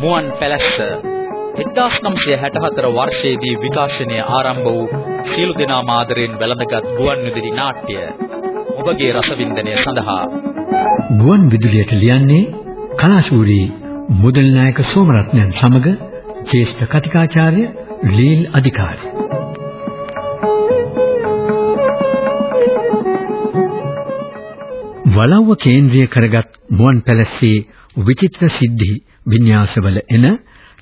මුවන් පැලැස්ස 1964 වර්ෂයේදී විකාශනය ආරම්භ වූ සීළු දෙනා මාදරෙන් වැළඳගත් ගුවන් විදුලි නාට්‍ය ඔබගේ රසවින්දනය සඳහා. ගුවන් විදුලියට ලියන්නේ කලාශූරී මුදල් නායක සෝමරත්නයන් සමග ජ්‍යෙෂ්ඨ කතිකාචාර්ය ලීල් අධිකාරී. වලව්ව කේන්ද්‍රීය කරගත් මුවන් පැලස්සේ විචිත්‍ර සිද්ධි වින්‍යාසවල එන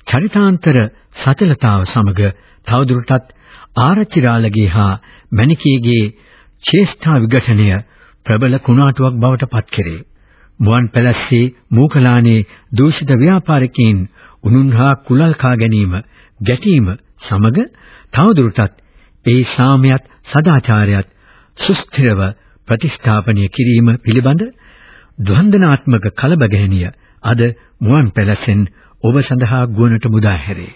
චරිතාන්තර සතලතාව සමග තවදුරටත් ආරච්චිරාලගේ හා මණිකේගේ ශ්‍රේෂ්ඨ විඝටනය ප්‍රබල කුණාටුවක් බවට පත් කෙරේ. මුවන් පැලස්සේ මූකලානේ දූෂිත ව්‍යාපාරිකයින් උනුන්හා කුලල් කා ගැනීම ගැටීම සමග තවදුරටත් ඒ සාමයත් සදාචාරයත් සුස්ථිරව ප්‍රතිස්ථාපනය කිරීම පිළිබඳ ද්වන්දනාත්මක කලබගැහිනිය අද මුවන් පැලසෙන් ඔබ සඳහා ගුවනට මුදා හැරේ.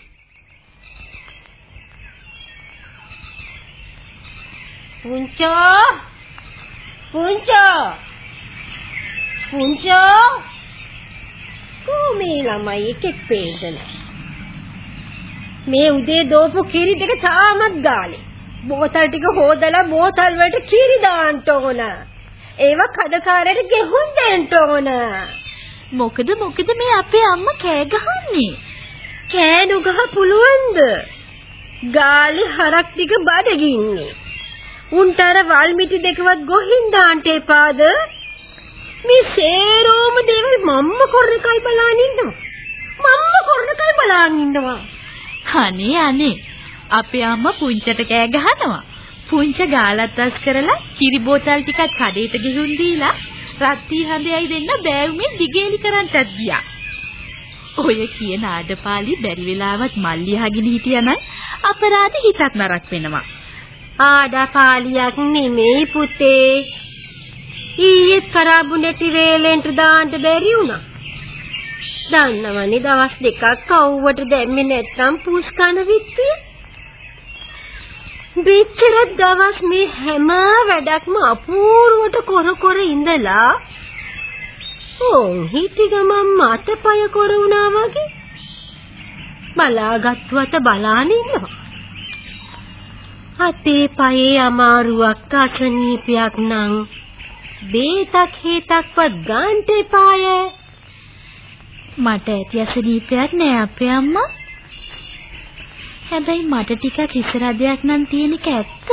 පුංචෝ! පුංචෝ! පුංචෝ! කොමේ ළමයි එකෙක් පේන්න මේ උදේ දෝපු කිරි දෙක තාමත් ගාලේ. බෝතල් ටික හොදලා බෝතල් වලට කිරි දාන්න ඕන ඒව කඩකාරයට ගෙහුම් දෙන්න ඕන මොකද මොකද මේ අපේ අම්මා කෑ ගහන්නේ කෑ නුගහ පුළුවන්ද ගාලේ හරක් ටික බඩගින්නේ උන්ටර වල් මිටි දෙකවත් ගොහින් දාන්න එපාද? මේ සේරෝම දේවල් මම්ම කරන එකයි බලන් ඉන්නවා. මම්ම කරන එකයි බලන් ඉන්නවා. අනේ අනේ අපේ අම්මා පුංචට කෑ ගහනවා. පුංච ගාලත් අස් කරලා කිරි බෝතල් ටිකක් කඩේට ගිහුන් දීලා රත්ති හඳයයි දෙන්න බෑවුමෙන් දිගේලි කරන්ටත් ගියා. ඔය කියන ආඩපාලි බැරි වෙලාවත් මල්ලි අහගෙන හිටියනම් අපරාධ හිතක් නරක වෙනවා. ආඩපාලියක් නෙමෙයි පුතේ. ඊයේ කරාබු නැටි වේලෙන්ට දාන්න බැරි වුණා. දන්නවනේ දවස් දෙකක් කවුවට දැම්මේ නැත්තම් පුස් කන විත්තිය. බිච්චර දවස් මේ හැම වැඩක්ම අපූර්වට කර කර ඉඳලා ඕන් හිටි ගමන් මතපය කර වුණා වගේ බලාගත්තුවත බලාන ඉන්නවා. අතේ පයේ අමාරුවක් අසනීපයක් නම් බේතක් හේතක්වත් ගන්නට එපාය. මට ඇති අසනීපයක් නෑ අපේ අම්මා. හැබැයි මට ටිකක් හිසරදයක් නම් තියෙන එක ඇත්ත.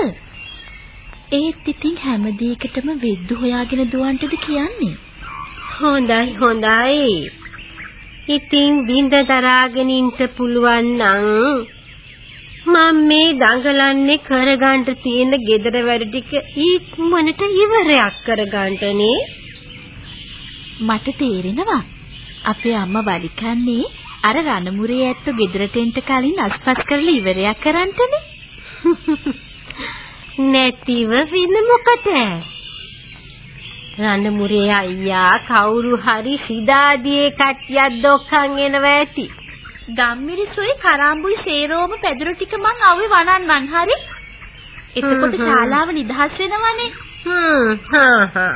ඒත් ඉතින් හැම දෙයකටම වෙද්දු හොයාගෙන දුවන්ටද කියන්නේ. හොඳයි හොඳයි. ඉතින් විඳ දරාගෙන ඉන්න පුළුවන් නම් මම මේ දඟලන්නේ කරගන්න තියෙන gedara වැඩ ටික ඉක්මනට ඉවරයක් කරගන්නනේ මට තේරෙනවා අපේ අම්මා වලිකන්නේ අර රණමුරේ ඇත්ත ගෙදරට එන්න කලින් අස්පස් කරලා ඉවරයක් කරන්නනේ නැතිව විඳ මොකද රණමුරේ අයියා කවුරු හරි සිදාදියේ කට්ටියක් දොක්කන් එනවා ඇති ගම්මිරිසුයි කරාම්බුයි සේරෝම පැදුරු ටික මං අවුවේ වනන්නම් හරි. එතකොට ශාලාව නිදහස් වෙනවනේ. හ්ම් හා හා.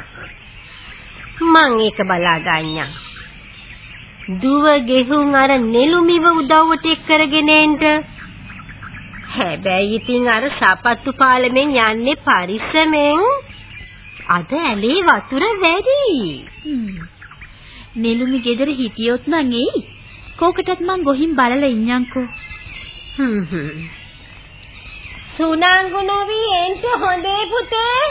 මං ඒක බලා ගන්නම්. දුව ගෙහුම් අර නෙළුමිව උදව්වට එක් කරගෙන එන්න. හැබැයි ඉතින් අර සපත්තු පාලමෙන් යන්නේ පරිස්සමෙන්. අද ඇලේ වතුර වැඩි. නෙළුමි ගෙදර හිටියොත් නම් එයි. කෝකටත් මං ගොහින් බලලා ඉන්නම්කෝ. හ්ම් හ්ම්. සුනංගු නොවි එන්ට හොඳේ පුතේ.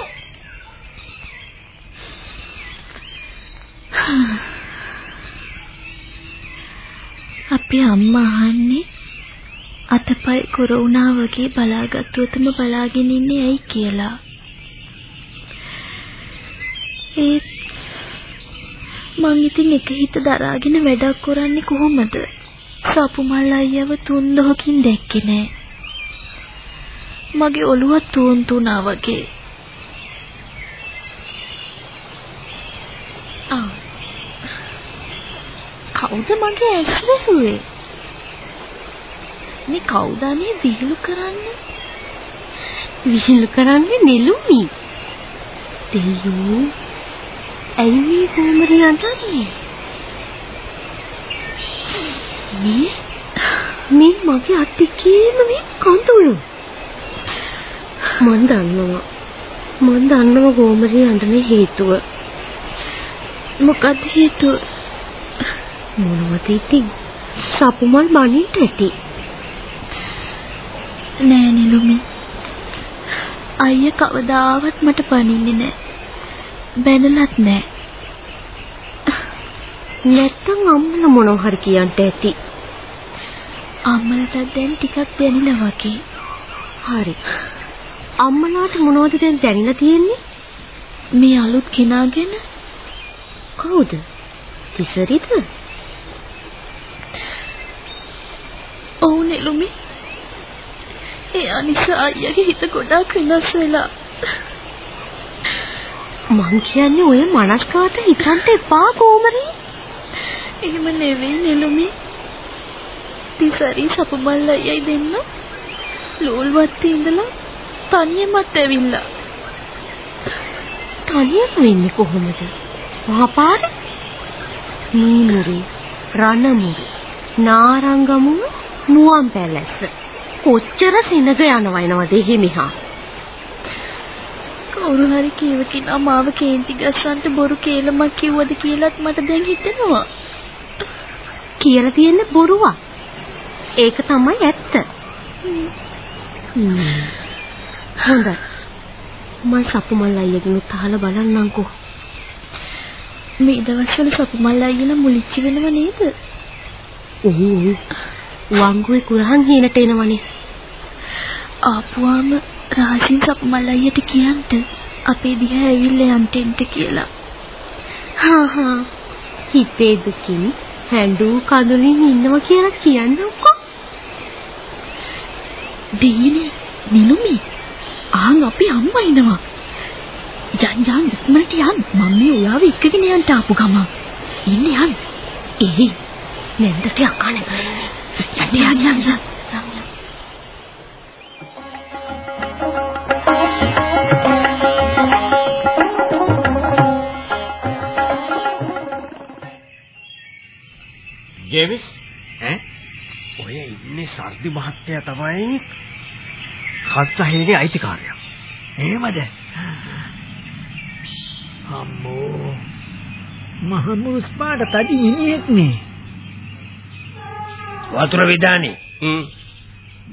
අපේ අම්මා අහන්නේ අතපය කොරෝනා වගේ බලාගත්තුවතම බලාගෙන ඉන්නේ ඇයි කියලා. ඒත් මං ඉතින් එක හිත දරාගෙන වැඩක් කරන්නේ කොහොමද? සපුමල් අයියව තුන් දොහකින් දැක්කේ නෑ. මගේ ඔළුව තුන් තුනා වගේ. ආ. කවුද මගේ ඇස් වැහුවේ? මේ කවුද අනේ විහිළු කරන්නේ? විහිළු කරන්නේ නෙළුමි. දෙයෝ ඇයි මේ කුමරිය අඬන්නේ? මේ මේ මගේ අත්තිකේම මේ කඳුළු. මන් දන්නවා. මන් දන්නවා කුමරිය අඬන හේතුව. මොකක්ද හේතුව? මොනවද ඉතින්? සපුමල් මනින්ට ඇති. නෑ නිලුමි. අයියා කවදාවත් මට පණින්නේ නෑ. බැනලත් නෑ. නැත්තම් අම්මලා මොනව හරි කියන්න ඇති. අම්මලට දැන් ටිකක් දැනෙලා වගේ. හරි. අම්මලාට මොනවද දැන් දැනෙලා තියෙන්නේ? මේ අලුත් කෙනාගෙන කවුද? තිසරිද? ඔව් නෙළුමි. ඒ අනිසා අයියාගේ හිත ගොඩාක් වෙනස් වෙලා. මං කියන්නේ ඔය මනස්කාට හිතන්න එපා කොමරි. එහෙම නෙවෙයි නෙළුමි. තිසරි සපුමල් අයියයි දෙන්න ලෝල්වත් ඉඳලා තනියමත් ඇවිල්ලා. තනියම වෙන්නේ කොහොමද? මහපාර? නීමුරි, රණමුරි, නාරංගමුව, නුවන් පැලැස්ස. කොච්චර සෙනග යනව එනවද එහෙ මෙහා? කවුරු හරි කීව කිනා මාව කේන්ති ගස්සන්ට බොරු කේලමක් කිව්වද කියලාත් මට දැන් හිතෙනවා. කියලා තියෙන්නේ බොරුවක්. ඒක තමයි ඇත්ත. හොඳයි. මම සපුමල් අයියගෙන් අහලා බලන්නම්කෝ. මේ දවස්වල සපුමල් අයියලා මුලිච්ච වෙනව නේද? ඔව් ඔව්. වංගුවේ කුරහන් හීනට එනවනේ. ආපුවාම රාජින් සපුමල් අයියට කියන්න අපේ දිහා ඇවිල්ලා යන්න එන්න කියලා. හා හා. හිතේ දුකින් හැඬු කඳුලින් ඉන්නවා කියලා කියන්නම්කෝ. දෙයිනේ නිලුමි. ආන් අපි අම්මා ඉනවා. යන් යන් ඉක්මනට යන් මම මේ ඔයාව එක්කගෙන යන්න ආපු ගම. ඉන්න යන්. එහේ නැන්දට අකනේ බලන්නේ. යන්න යන්න යන්න. ජේමිස් ඈ ඔය ඉන්නේ සර්දි මහත්තයා තමයි කස්සහේගේ අයිතිකාරයා. එහෙමද? අම්මෝ මහමුස් පාට තදි මිනිහෙක් නේ. වතුර විදානි.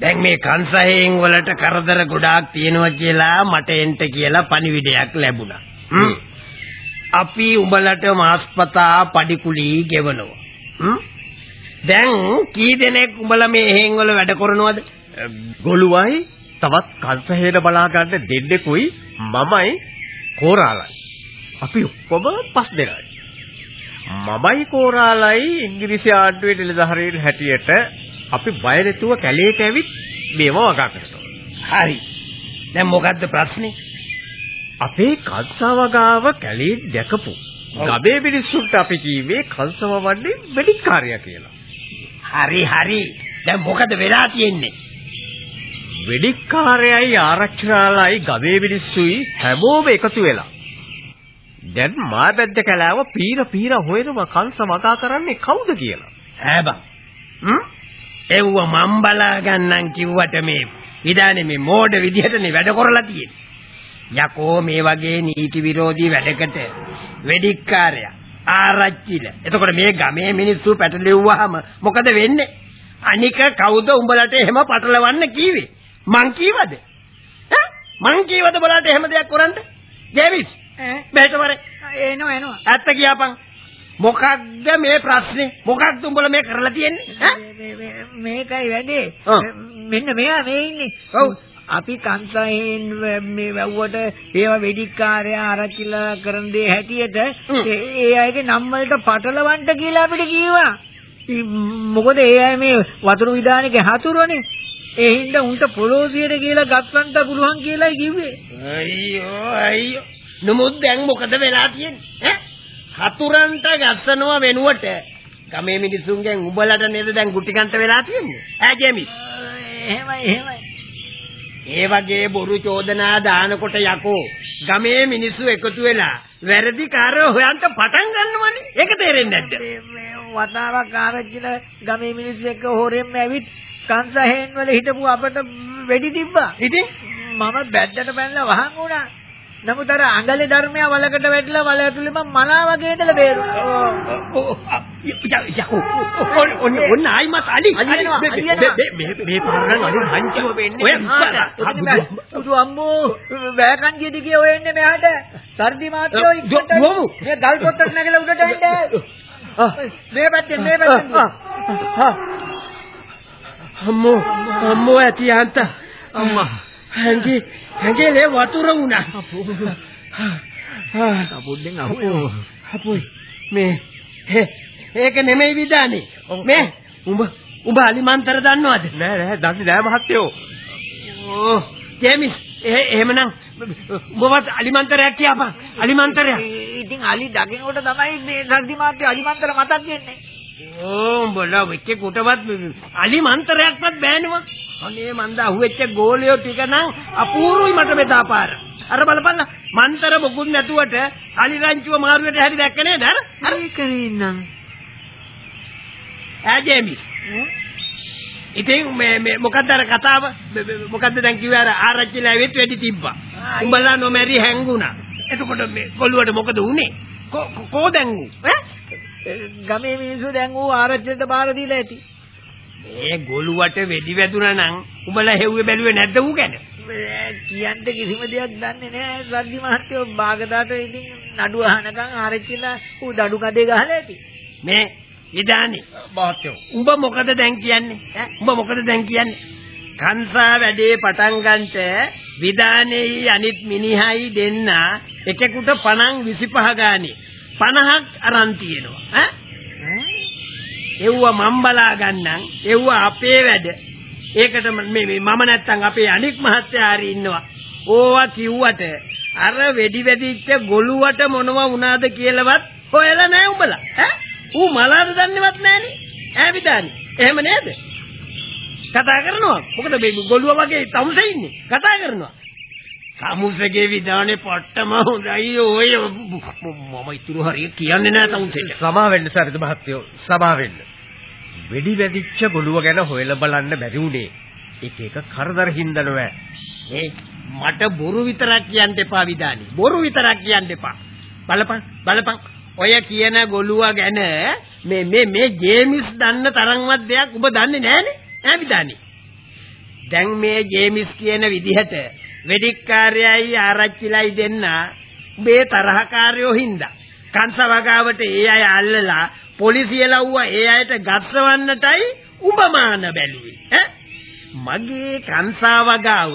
දැන් මේ කංශහයෙන් වලට කරදර ගොඩාක් තියෙනවා කියලා මට එන්ට කියලා පණිවිඩයක් ලැබුණා. අපි උඹලට මාස්පතා පඩිකුලි ගෙවනවා. දැන් කී දෙනෙක් උඹලා මේ හේන් වල වැඩ කරනවද? ගොළුවයි තවත් කංශහේන බලා ගන්න දෙන්නෙකුයි මමයි කෝරාලයි. අපි ඔක්කොම පස් දෙනයි. මමයි කෝරාලයි ඉංග්‍රීසි ආණ්ඩුවේ නිලධාරීන් හැටියට අපි බය නැතුව කැලේට ඇවිත් මේව වගා කරනවා. හරි. දැන් මොකද්ද ප්‍රශ්නේ? අපේ කංශවගාව කැලේ දැකපු ගබේ මිනිස්සුන්ට අපි කීවේ කංශව වන්නේ වෙඩික්කාරයා කියලා. හරි හරි. දැන් මොකද වෙලා තියෙන්නේ? වෙඩික්කාරයයි ආරක්ෂාලයි ගබේ මිනිස්සුයි හැමෝම එකතු වෙලා. දැන් මාබැද්ද කලාව පීර පීර හොයනවා කංශ වගා කරන්නේ කවුද කියලා. ඈ බං. හ්ම්? එව්ව මම් බලා ගන්නම් කිව්වට මේ විදානේ මේ මෝඩ විදිහටනේ වැඩ කරලා තියෙන්නේ. යකෝ මේ වගේ නීති විරෝධී වැඩකට වෙඩික්කාරයා ආරච්චිල. එතකොට මේ ගමේ මිනිස්සු පැටලෙව්වහම මොකද වෙන්නේ? අනික කවුද උඹලට එහෙම පටලවන්න කීවේ? මං කීවද? ඈ මං කීවද බලන්න එහෙම දෙයක් කරන්න? ජේවිස් බේට වරේ එනවා එනවා ඇත්ත කියපන් මොකක්ද මේ ප්‍රශ්නේ මොකක්ද උඹලා මේ කරලා තියෙන්නේ මේකයි වැඩේ. මෙන්න මෙයා මේ ඉන්නේ ඔව්. අපි කංසයෙන් මේ වැව්වට ඒවා වෙඩික්කාරයා ආරච්චිලා කරන දේ හැටියට. ඒ අයගේ නම් වලට පටලවන්න කියලා අපිට කිව්වා. මොකද ඒ අය මේ වතුර විදානගේ හතුරුනේ. ඒ හින්දා උන්ට පොලෝසියට කියලා ගස්සන්න පුළුවන් කියලායි කිව්වේ. අයියෝ අයියෝ නමුත් දැන් මොකද වෙලා තියෙන්නේ හතුරන්ට ගස්සනවා වෙනුවට ගමේ මිනිසුන්ගෙන් උඹලට නේද දැන් ගුටිකන්ත වෙලා තියෙන්නේ ඈ ජේමිස් එහෙමයි එහෙමයි. ඒ වගේ බොරු චෝදනා දානකොට යකෝ ගමේ මිනිස්සු එකතු වෙලා වැරදි කාරයෝ හොයන්න පටන් ගන්නවනේ. ඒක තේරෙන්නේ නැද්ද? වතාවක් ආරච්චිලා ගමේ මිනිස්සු එක්ක හොරෙන්ම ඇවිත් කංශහෙන් වල හිටපු අපට වෙඩි තිබ්බා. ඉතින් මම බැද්දට පැනලා වහන් වුණා. නමුත් අර අඟලේ ධර්මයා වලකට වැටිලා වල ඇතුලේ මම මලා වගේ ඉඳලා බේරුණා. ඔන්න ඔන්න ඔන්න ආයිමත් අලි අලියනවා, මේ- මේ- අලියනවා. මේ- මේ මේ පාරෙන් අලි හංචිව වෙන්නේ ඔය බුදු. අම්මෝ වැකන්ජිය දිගේ ඔය එන්නේ මෙහාට. සර්දි මාත්‍යෝ ඉක්කොට. මේ ගල් පොත්තට නැගලා උඩට එන්න. මේ පැත්තෙන් මේ පැත්තෙන්. අම්මෝ අම්මෝ ඇති අන්ත. අම්මා හැංගි හැංගිලේ වතුර වුණා. පොඩ්ඩෙන් අහුවෝ. අපොයි. මේ හේ ඒක නෙමෙයි විදානේ. මේ උඹ උඹ අලිමන්තර දන්නවද? නෑ නෑ දන්නේ නෑ මහත්තයෝ. ඕ ජේමිස් එහෙ එහෙමනම් උඹවත් අලිමන්තරයක් කියපන්. අලිමන්තරයක් ඉතින් අලි දකින්නකොට තමයි මේ සර්දි මාත්‍ය අලිමන්තර මතක් වෙන්නේ. ඕ උඹලා වෙච්ච කොටවත් අලිමන්තරයක්වත් බෑනවා අනේ මන්ද අහුවෙච්ච ගෝලියෝ ටික නම් අපූර්වයි මට බෙදා පාර අර බලපන්න මන්තර මොකුත් නැතුවට අලි රංචුව මාරුවට හැරි දැක්ක නේද? අර? කරින්නම්. ඈ? ජේමිස් ඉතින් මේ මේ මොකද්ද අර කතාව? මොකද්ද දැන් කිව්වේ? අර ආරච්චිලා ඇවිත් වෙඩි තිබ්බා. උඹලා නොමැරි හැංගුණා. එතකොට මේ කොළුවට මොකද උනේ කො- දැන් ඈ ගමේ මිනිස්සු දැන් ඌ ආරච්චිලට බාර දීලා ඇති. ඒ ගොළුවට වෙඩි වැදුනා නම් උඹලා හෙව්වේ බැලුවේ නැද්ද ඌ ගැන? මේ කියන්න කිසිම දෙයක් දන්නේ නැහැ සර්දි මහත්තයෝ බාගදාට ඉතින් නඩුව අහනකම් ආරච්චිලා ඌ දඩු කඩේ ගහලා ඇති. මේ ඉදානි මහත්තයෝ. උඹ මොකද දැන් කියන්නේ? උඹ මොකද දැන් කියන්නේ? කංසා වැඩේ පටන් ගන්නට විදානේයි අනිත් මිනිහයි දෙන්න එකෙකුට පණන් 25 ගානේ 50ක් අරන් තියෙනවා. ඈ? එව්ව මම් බලා ගන්නම්. එව්ව අපේ වැඩ. ඒකට ම- මේ මේ මම නැත්තම් අපේ අනික් මහත්තයා හරි ඉන්නවා. ඕවා කිව්වට අර වෙඩි වෙදිච්ච ගොළුවට මොනවා වුණාද කියලාවත් හොයලා නැහැ උඹලා. ඈ? ඌ මලාද දන්නේවත් නැහනේ. ඈ විදානි. එහෙම නේද? කතා කරනවා. මොකද මේ ගොළුව වගේ තමුසේ ඉන්නේ. කතා කරනවා. තමුසේගේ විදානේ පට්ටම හොඳයි ඔය මම ඉතුරු හරිය කියන්නේ නැහැ තමුසේට සමා වෙන්න සරිද මහත්තයෝ සමා වෙන්න. වෙඩි වැදිච්ච ගොළුව ගැන හොයලා බලන්න බැරි උනේ. එක එක කරදර හින්දා නෑ. ඒ මට බොරු විතරක් කියන්න එපා විදානි. බොරු විතරක් කියන්න එපා. බලපන් බලපන්. ඔය කියන ගොළුවා ගැන මේ මේ මේ ජේමිස් දන්න තරම්වත් දෙයක් ඔබ දන්නේ නැහනේ. ඈ විදානි. දැන් මේ ජේමිස් කියන විදිහට වෙඩික්කාරයයි ආරච්චිලයි දෙන්න මේ තරහකාරයෝ හින්දා. කංශවගාවට ඒ අය අල්ලලා පොලිසිය ලව්වා ඒ අයට ගස්සවන්නටයි උඹමාන බැලුවේ. ඈ? මගේ කංශාවගාව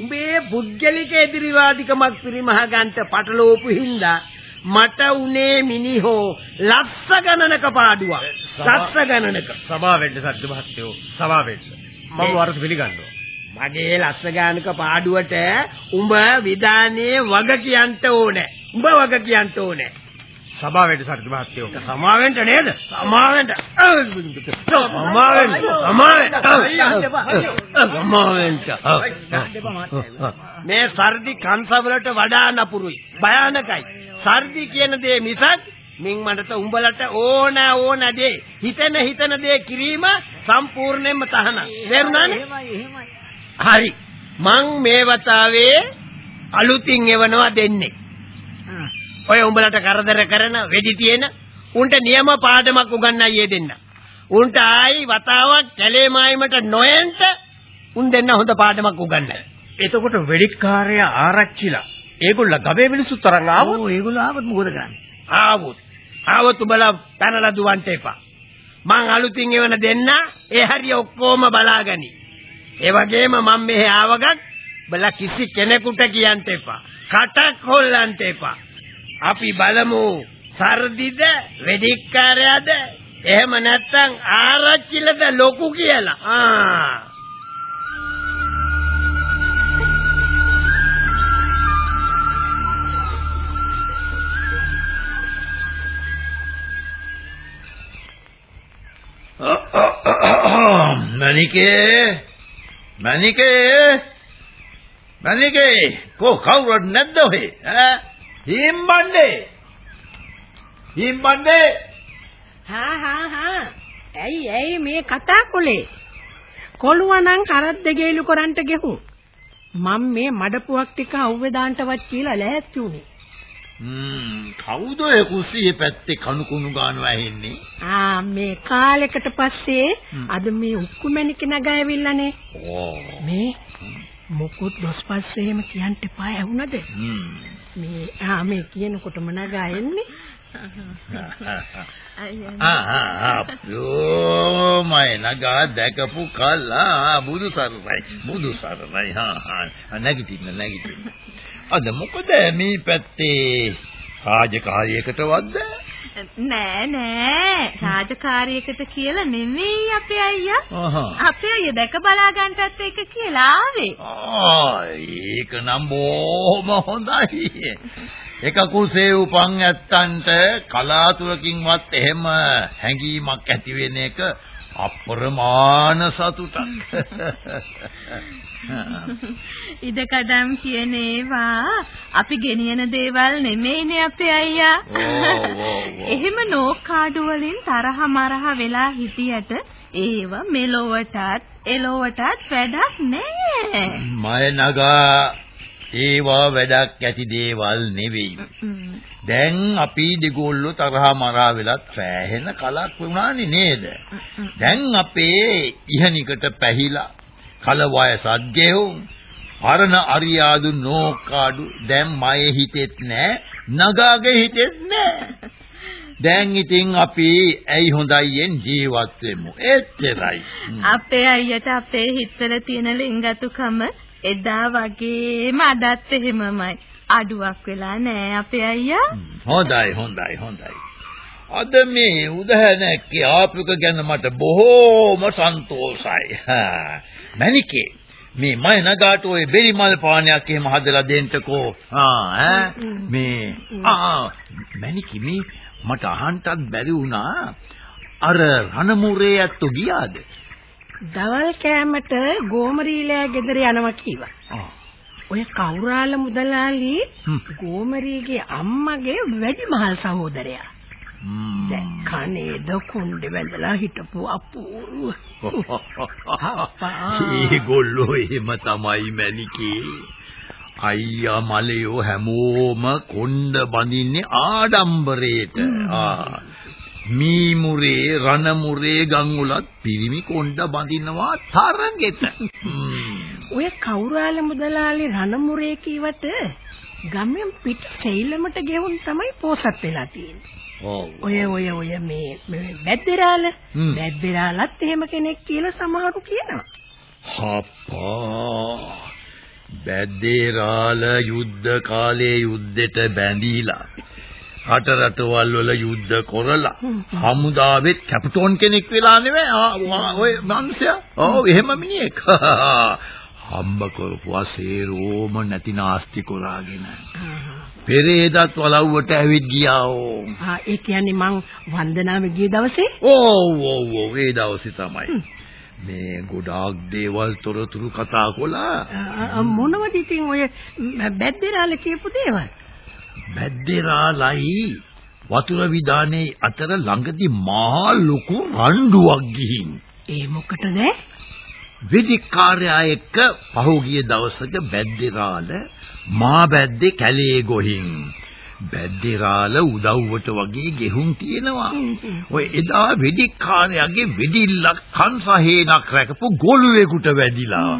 උඹේ පුද්ගලික එදිරිවාදිකමක් පිරිමහ ගන්නට පටලෝපු හින්දා මට උනේ මිනිහෝ ලස්ස ගණනක පාඩුවක්. ලස්ස ගණනක. සමා වෙන්න සරිද මහත්තයෝ. සමා වෙන්න. මම වරද පිළිගන්නවා. මගේ ලස්ස ගානක පාඩුවට උඹ විධානයේ වග කියන්න ඕනේ. උඹ වග කියන්න ඕනේ. සමා වෙන්න සරිද මහත්තයෝ. සමාවෙන්ට නේද? සමාවෙන්ට. සමාවෙන්ට. සමාවෙන්ට. සමාවෙන්ට. මේ සර්දි කංශවලට වඩා නපුරුයි. භයානකයි. සර්දි කියන දේ මිසක් මින් මඩට උඹලට ඕන ඕන දේ හිතන හිතන දේ කිරීම සම්පූර්ණයෙන්ම තහනම්. තේරුණානේ? එහෙමයි එහෙමයි. හරි. මං මේ වතාවේ අලුතින් එවනවා දෙන්නේ. ඔය උඹලට කරදර කරන වෙඩි තියෙන උන්ට නියම පාඩමක් උගන්වන්නේ දෙන්න. උන්ට ආයි වතාවක් කැලේ මායිමට නොයෙන්ට උන් දෙන්න හොඳ පාඩමක් උගන්වන්න. එතකොට වෙඩික්කාරයා ආරච්චිලා ඒගොල්ල ගමේ මිනිස්සු තරම් ආවොත් ඕ ඒගොල්ලෝ ආවත් මොකද කරන්නේ? ආවොත් ආවොත් උඹලා පැනලා දුවන්ට එපා. මං අලුතින් එවන දෙන්න ඒ හරිය ඔක්කොම බලාගනි. ඒ වගේම මම මෙහෙ ආවගත් බලා කිසි කෙනෙකුට කියන්න එපා. කටක් හොල්ලන්න එපා. අපි බලමු සර්දිද වෙදික්කාරයාද එහෙම නැත්නම් ආරච්චිලද ලොකු කියලා. ආ මණිකේ මණිකේ මණිකේ කෝ කවුරුත් නැද්ද ඔහේ? ඈ? හිම්බණ්ඩේ. හිම්බණ්ඩේ. හා හා හා. ඇයි ඇයි මේ කතා කොලේ? කොළුවනම් කරත් දෙගේලු කරන්ට ගෙහු මම මේ මඩපුවක් ටික අවුවේ දාන්නවත් කියලා ලෑස්ති උනේ. හ්ම් කවුද ඒ කුස්සියේ පැත්තේ කණු කුණු ගානවා ඇහෙන්නේ? ආ මේ කාලෙකට පස්සේ අද මේ උක්කුමැණික නගාවිල්ලානේ ඕ. මේ මොකුත් දොස්පස් එහෙම කියන්න එපා ඇහුණද? මේ ආ මේ කියනකොටම නගා එන්නේ ආ මයි නගා දැකපු කල්ලා බුදු සරණයි බුදු සරණයි. හා හා නැගිටින්න නැගිටින්න අද මොකද මේ පැත්තේ? රාජකාරියකටවත්ද නෑ නෑ. රාජකාරියකට කියලා නෙමෙයි අපේ අයියා. අපේ අයියා දැක බලා ගන්නටත් එක කියලා ආවේ. ආ ඒක නම් බොහොම හොඳයි. එක කුසේ උපන් ඇත්තන්ට කලාතුරකින්වත් එහෙම හැඟීමක් ඇති වෙන එක අප්‍රමාණ සතුටක් ඉදකඩම් කියන ඒවා අපි ගෙනියන දේවල් නෙමෙයිනේ අපේ අයියා. එහෙම නෝකාඩු වලින් තරහ මරහ වෙලා හිටියට ඒව මෙලොවටත් එලොවටත් වැඩක් නෑ. මය නගා ඒවා වැඩක් ඇති දේවල් නෙවෙයි. ම්ම්. දැන් අපි දෙගොල්ලෝ තරහ මරා වෙලත් සෑහෙන කලක් වුණානේ නේද? දැන් අපේ ඉහනිකට පැහිලා කල වයසත් ගෙවුම් පරණ අරියාදු නෝකාඩු දැන් මයේ හිතෙත් නෑ නගාගේ හිතෙත් නෑ. දැන් ඉතින් අපි ඇයි හොඳයියෙන් ජීවත් වෙමු? එච්චරයි. අපේ අයියට අපේ හිතවල තියෙන ලිංගතුකම එදා වගේම අදත් එහෙමමයි. අඩුවක් වෙලා නෑ අපේ අයියා. හොඳයි හොඳයි හොඳයි. අද මේ උදැහැනක්කේ ආපුක ගැන මට බොහෝම සන්තෝසයි. හා. මණිකේ මේ මය නගාට ඔය බෙරි මල් පානයක් එහෙම හදලා දෙන්නකෝ. ආ ඈ මේ ආ මණිකේ මේ මට අහන්නත් බැරි වුණා. අර රණමුරේ ඇත්තෝ ගියාද? දවල් කෑමට ගෝමරීලෑ ගෙදර යනවා කීවා. ඔය කවුරාල මුදලාලි. ගෝමරීගේ අම්මගේ වැඩිමහල් සහෝදරයා. දැන් කනේද කුණ්ඩේ වැඳලා හිටපු අපූර්ව. ඒගොල්ලෝ එහෙම තමයි මැනිකේ. අයියා මලයෝ හැමෝම කොණ්ඩ බඳින්නේ ආඩම්බරේට. ආ. මීමුරේ රණමුරේ ගංගුලත් පිරිමි කොණ්ඩ බඳිනවා තරගෙට. හ්ම්. ඔය කවුරාල මුදලාලි රණමුරේ කීවට ගමෙන් පිට සෙයිලමට ගෙවුන් තමයි පෝසත් වෙලා තියෙන්නේ. ඔය ඔය ඔය මේ මේ බැද්දරාල හ්ම්. බැද්දරාලත් එහෙම කෙනෙක් කියලා සමහරු කියනවා. හප්පා බැද්දේරාල යුද්ධ කාලේ යුද්ධෙට බැඳීලා රට රටවල් වල යුද්ධ කරලා හමුදාවෙත් කැපටෝන් කෙනෙක් වෙලා නෙවෙයි ඔය මනුස්සයා. ඔව් එහෙම මිනිහෙක්. හම්බ කරපුවා සේරෝම නැති නාස්ති කරාගෙන. පෙරේදත් වලව්වට ඇවිත් ගියා ඕ. ආ ඒ කියන්නේ මං වන්දනාවේ ගිය දවසේ? ඔව් ඔව් ඔව් ඒ දවසේ තමයි. මේ ගොඩාක් දේවල් තොරතුරු කතා කළා. මොනවද ඉතින් ඔය බැද්දරාල කියපු දේවල්? බැද්දේරාලයි. වතුර විදානේ අතර ළඟදී මහා ලොකු රණ්ඩුවක් ගිහින්. ඒ මොකටද? වෙදිකාර්යය එක්ක පහුගිය දවසක බැද්දේරාල මා බැද්දේ කැලේ ගොහින්. බැද්දේරාල උදව්වට වගේ ගෙහුම් තියෙනවා. ඔය එදා වෙදිකාර්යගේ වෙඩිල්ලක් කන්සහේනක් රැකපු ගොළුවෙකුට වැදිලා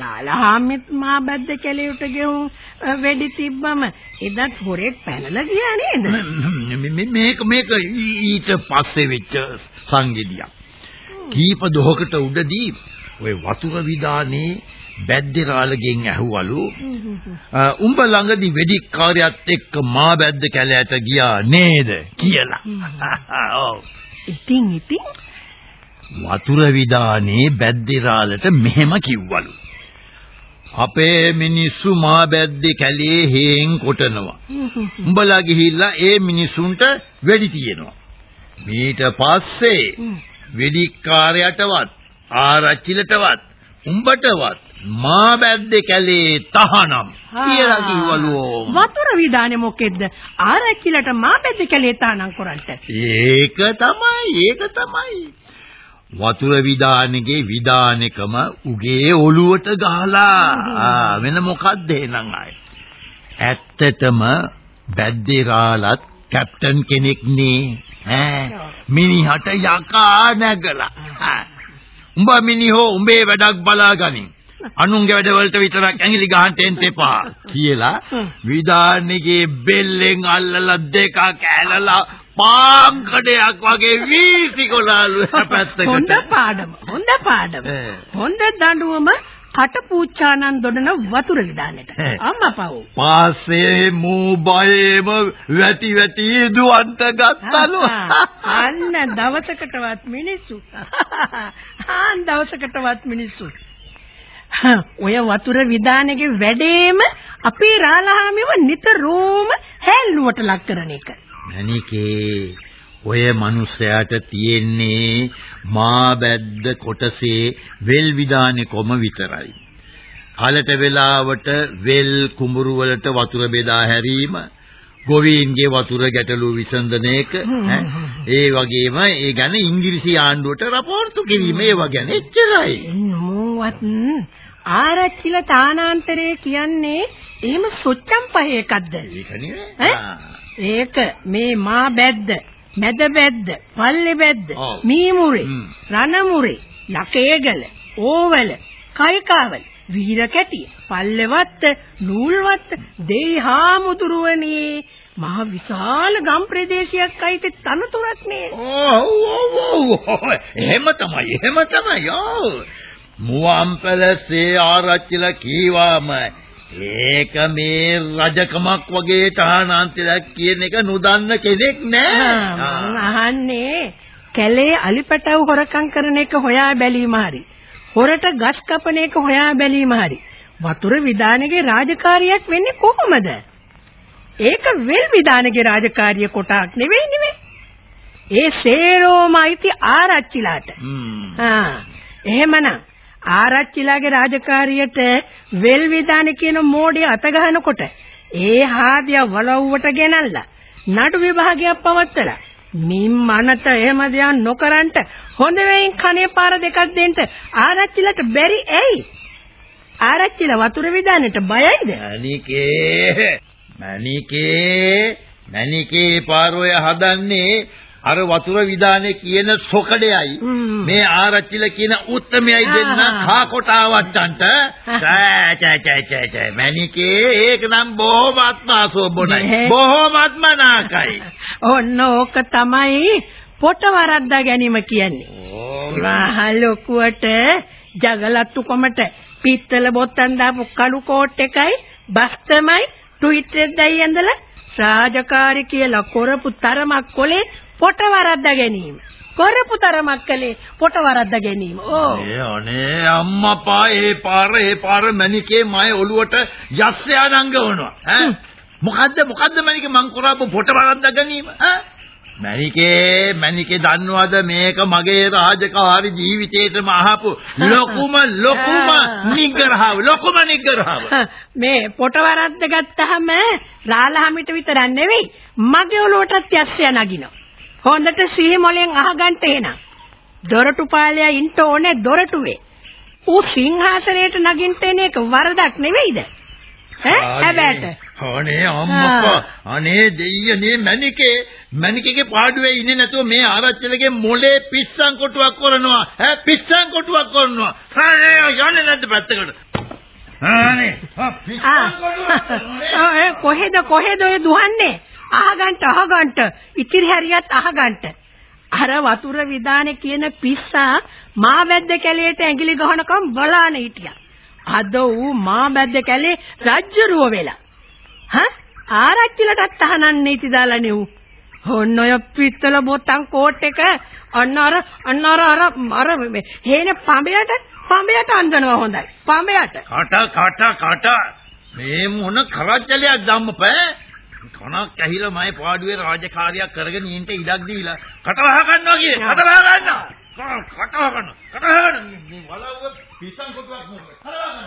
ලාලහාමෙත් මා බද්ද කැලේට ගෙවුම් වෙඩි තිබ්බම එදත් හොරෙක් පැනලා ගියා නේද? මේක මේක ඊට පස්සේ වෙච්ච සංගීතයක්. කීප දොහකට උඩදී ඔය වතුර විදානේ බැද්දේරාලගෙන් ඇහුවලු "අ, උඹ ළඟදී වෙදිකාරයත් එක්ක මා බැද්ද කැලයට ගියා නේද කියලා. ඔව්. ඉතින් ඉතින් වතුර විදානේ බැද්දේරාලට මෙහෙම කිව්වලු. අපේ මිනිස්සු මා බැද්දේ කැලේ හේන් කොටනවා. උඹලා ගිහිල්ලා ඒ මිනිසුන්ට වෙඩි තියනවා. මීට පස්සේ වෙඩික්කාරයටවත් ආරච්චිලටවත් උඹටවත් මා බැද්දේ කැලේ තහනම් කියලා කිව්වලු. වතුර විදානේ මොකෙද්ද? ආරච්චිලට මා බෙද්ද කැලේ තානම් කරන්ට. ඒක තමයි ඒක තමයි. වතුර විදානගේ විදානෙකම උගේ ඔළුවට ගහලා වෙන මොකද්ද එහෙනම් ආයේ. ඇත්තටම බැද්දේරාලත් කැප්ටන් කෙනෙක් නේ. ඈ මිනිහට යකා නැගලා. උඹ මිනිහෝ උඹේ වැඩක් බලාගනින්. අනුන්ගේ වැඩවලට විතරක් ඇඟිලි ගහන්න එන්න එපා කියලා විදාන්නේගේ බෙල්ලෙන් අල්ලලා දෙකක් ඇලලා පාම් කඩයක් වගේ වීසිකොලාලු පැත්තකට. හොඳ පාඩම හොඳ පාඩම. හොඳ දඬුවම කට පූච්චානන් දොඩන වතුර විදානෙට අම්මා පව්. පාසේ මූ බයේම වැටි වැටි දුවන්ට ගත්තලු. අන්න දවසකටවත් මිනිස්සු. ආන් දවසකටවත් මිනිස්සු. ඔය වතුර විදානගේ වැඩේම අපේ රාලහාමිව නිතරම හැල්ලුවට ලක් කරන එක. මණිකේ ඔය මිනිසයාට තියෙන්නේ මා බැද්ද කොටසේ වෙල් විදානේ කොම විතරයි. කලට වෙලාවට වෙල් කුඹුරු වලට වතුර බෙදා හැරීම ගොවීන්ගේ වතුර ගැටලු විසඳන එක ඒ වගේම ඒ ගැන ඉංග්‍රීසි ආණ්ඩුවට රපෝර්තු කිරීම ඒව ගැන එච්චරයි. මොවත් ආරච්චිල තානාන්තරය කියන්නේ එහෙම සොච්චම් පහේ එකක්ද? ඒක මේ මා බැද්ද, මැද බැද්ද, පල්ලේ බැද්ද, මීමුරේ, රණමුරේ, යකේගල, ඕවල, කයිකාවල, වීර කැටිය, පල්ලෙවත්ත, නූල්වත්ත, දෙයිහාමුදුරුවනේ මහ විශාල ගම් ප්‍රදේශයක් අයිති තනතුරක් නේ. ඔව් ඔව් ඔව්. එහෙම තමයි. එහෙම තමයි. ඔව්. මුවන් පැලසේ ආරච්චිලා කීවාම ඒක මේ රජකමක් වගේ තහනාන්තයක් කියන එක නොදන්න කෙනෙක් නෑ. අහන්නේ කැලේ අලිපටව හොරකම් කරන එක හොයා බැලීම හරි. හොරට ගස් කපන එක හොයා බැලීම හරි. වතුර විදානගේ රාජකාරියක් වෙන්නේ කොහොමද? ඒක වෙල් විදානගේ රාජකාරිය කොටක් නෙවෙයි නෙවෙයි. ඒ සේරෝම අයිති ආරච්චිලාට. ආ එහෙමනම් ආරච්චිලාගේ රාජකාරියට වෙල් විදාන කියන මෝඩිය අත ගහනකොට ඒ හාදිය වලව්වට ගෙනල්ලා නඩු විභාගයක් පවත්තලා මින් මනත එහෙම දෙයක් නොකරන්ට හොඳ වෙයින් කනේ පාර දෙකක් දෙන්න ආරච්චිලට බැරි ඇයි? ආරච්චිල වතුර විදානට බයයිද? මණිකේ මණිකේ මණිකේ පාරෝය හදන්නේ අර වතුර විදානේ කියන සොකඩයයි. මේ ආරච්චිල කියන උත්තමයයි දෙන්න කා කොටාවට්ටන්ට චෑ චෑ චෑ චෑ චෑ මණිකේ ඒක නම් බොහොමත්ම අසෝබොනයි බොහොමත්ම නාකයි ඔන්න ඕක තමයි පොට වරද්දා ගැනීම කියන්නේ. මහ ලොකුවට ජගලත්තු කොමට පිත්තල බොත්තම් දාපු කළු කෝට් එකයි බස් තමයි ට්විට් එකයි ඇඳලා රාජකාරී කියලා කරපු තරමක් කොලේ පොට වරද්දා ගැනීම. කරපු තරමක් කලේ පොට වරද්දා ගැනීම. ඕ. ඒ අනේ අම්මපා ඒ පාර ඒ පාර මණිකේ මගේ ඔළුවට යස්සයා නංගවනවා. ඈ මොකද්ද මොකද්ද මණිකේ මං කරාපු පොට වරද්දා ගැනීම? ඈ මණිකේ මණිකේ දන්නවද මේක මගේ රාජකාරී ජීවිතේටම අහපු ලොකුම ලොකුම නිග්‍රහව ලොකුම නිග්‍රහව මේ පොට වරද්ද ගත්තාම රාලහමිට විතරක් නෙවෙයි මගේ ඔලුවටත් යස්සය නගිනවා හොඳට සිහි මොලෙන් අහගන්න එහෙනම්. දොරටු පාලයා ඉන්න ඕනේ දොරටුවේ. ඌ සිංහාසනයට නගින්න එන එක වරදක් නෙවෙයිද? ඈ හැබැයිට අනේ අම්මපා. අනේ දෙයියනේ මණිකේ. මණිකේගේ පාඩුවේ ඉන්නේ නැතුව මේ ආරච්චිලගේ මොලේ පිස්සන් කොටුවක් කරනවා. ඈ පිස්සන් කොටුවක් කරනවා. අනේ යන්නේ නැද්ද පැත්තකට? අනේ පිස්සන් කොටුවක් කොහෙද කොහෙද ඔය දුවන්නේ අහගන්ට අහගන්ට. ඉතිරි හැරියත් අහගන්ට. අර වතුර විදානේ කියන පිස්සා මා වැද්ද කැලේට ඇඟිලි ගහනකම් බලාන හිටියා. අද ඌ මා වැද්ද කැලේ රජ්ජරුව වෙලා. හා? ආරච්චිලටත් අහනන්නේ ඉති දාලානේ ඌ. ඔන්න ඔය පිත්තල බොත්තම් කෝට් එක. අන්න අර අන්න අර අර අර හේනේ පඹයට පඹයට අඳනවා හොඳයි. පඹයට. කට කට කට. මේ මොන කරච්චලයක් ධම්මපෑ කණක් ඇහිලා මගේ පාඩුවේ රාජකාරියක් කරගෙන ඉන්න ඉඩක් දීලා කට වහ ගන්නවා කියේ. කට වහ ගන්නවා. කට වහ ගන්නවා. කට වහ ගන්නවා. මේ වලව්ව පිස්සන් කොටුවක්? හරවගන්න.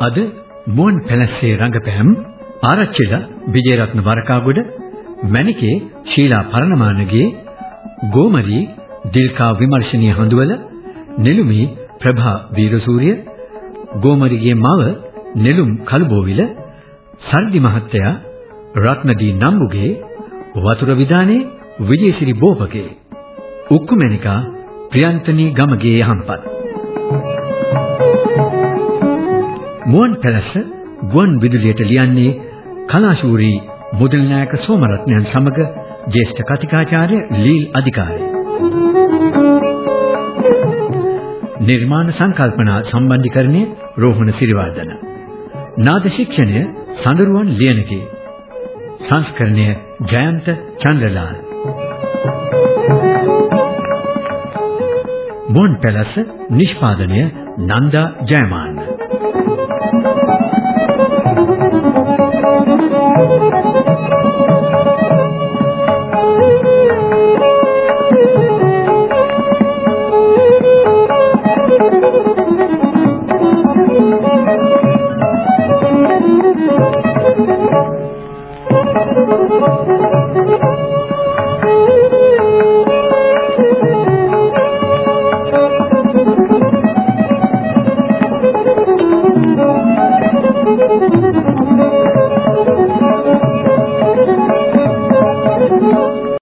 අද මුවන් පැලස්සේ රංගපෑම් ආරච්චිලා විජේරත්න වරකාගොඩ මණිකේ ශීලා පරණමානගේ ගෝමරී දිල්කා විමර්ශනීය හඳුවල නෙළුමි ප්‍රභා වීරසූරිය ගෝමරිගේ මව නෙළුම් කලබෝවිල සල්දි මහත්තයා රත්නදී නම්බුගේ වතුර විදානේ විජේසිරි බෝපගේ උක්කුමැණිකා ප්‍රියන්තනී ගමගේ යහම්පත්. මුවන් පැලස ගුවන් විදුලියට ලියන්නේ කලාශූරී මුදල් නායක සෝමරත්නයන් සමග ජ්‍යෙෂ්ඨ කතිකාචාර්ය ලීල් අධිකාරී. නිර්මාණ සංකල්පනා සම්බන්ධීකරණය රෝහණ සිරිවර්ධන. නාද ශික්ෂණය සඳරුවන් ලියනගේ සංස්කරණය ජයන්ත චන්ද්‍රලාල්. මොන් පැලස නිෂ්පාදනය නන්දා ජයමාන්න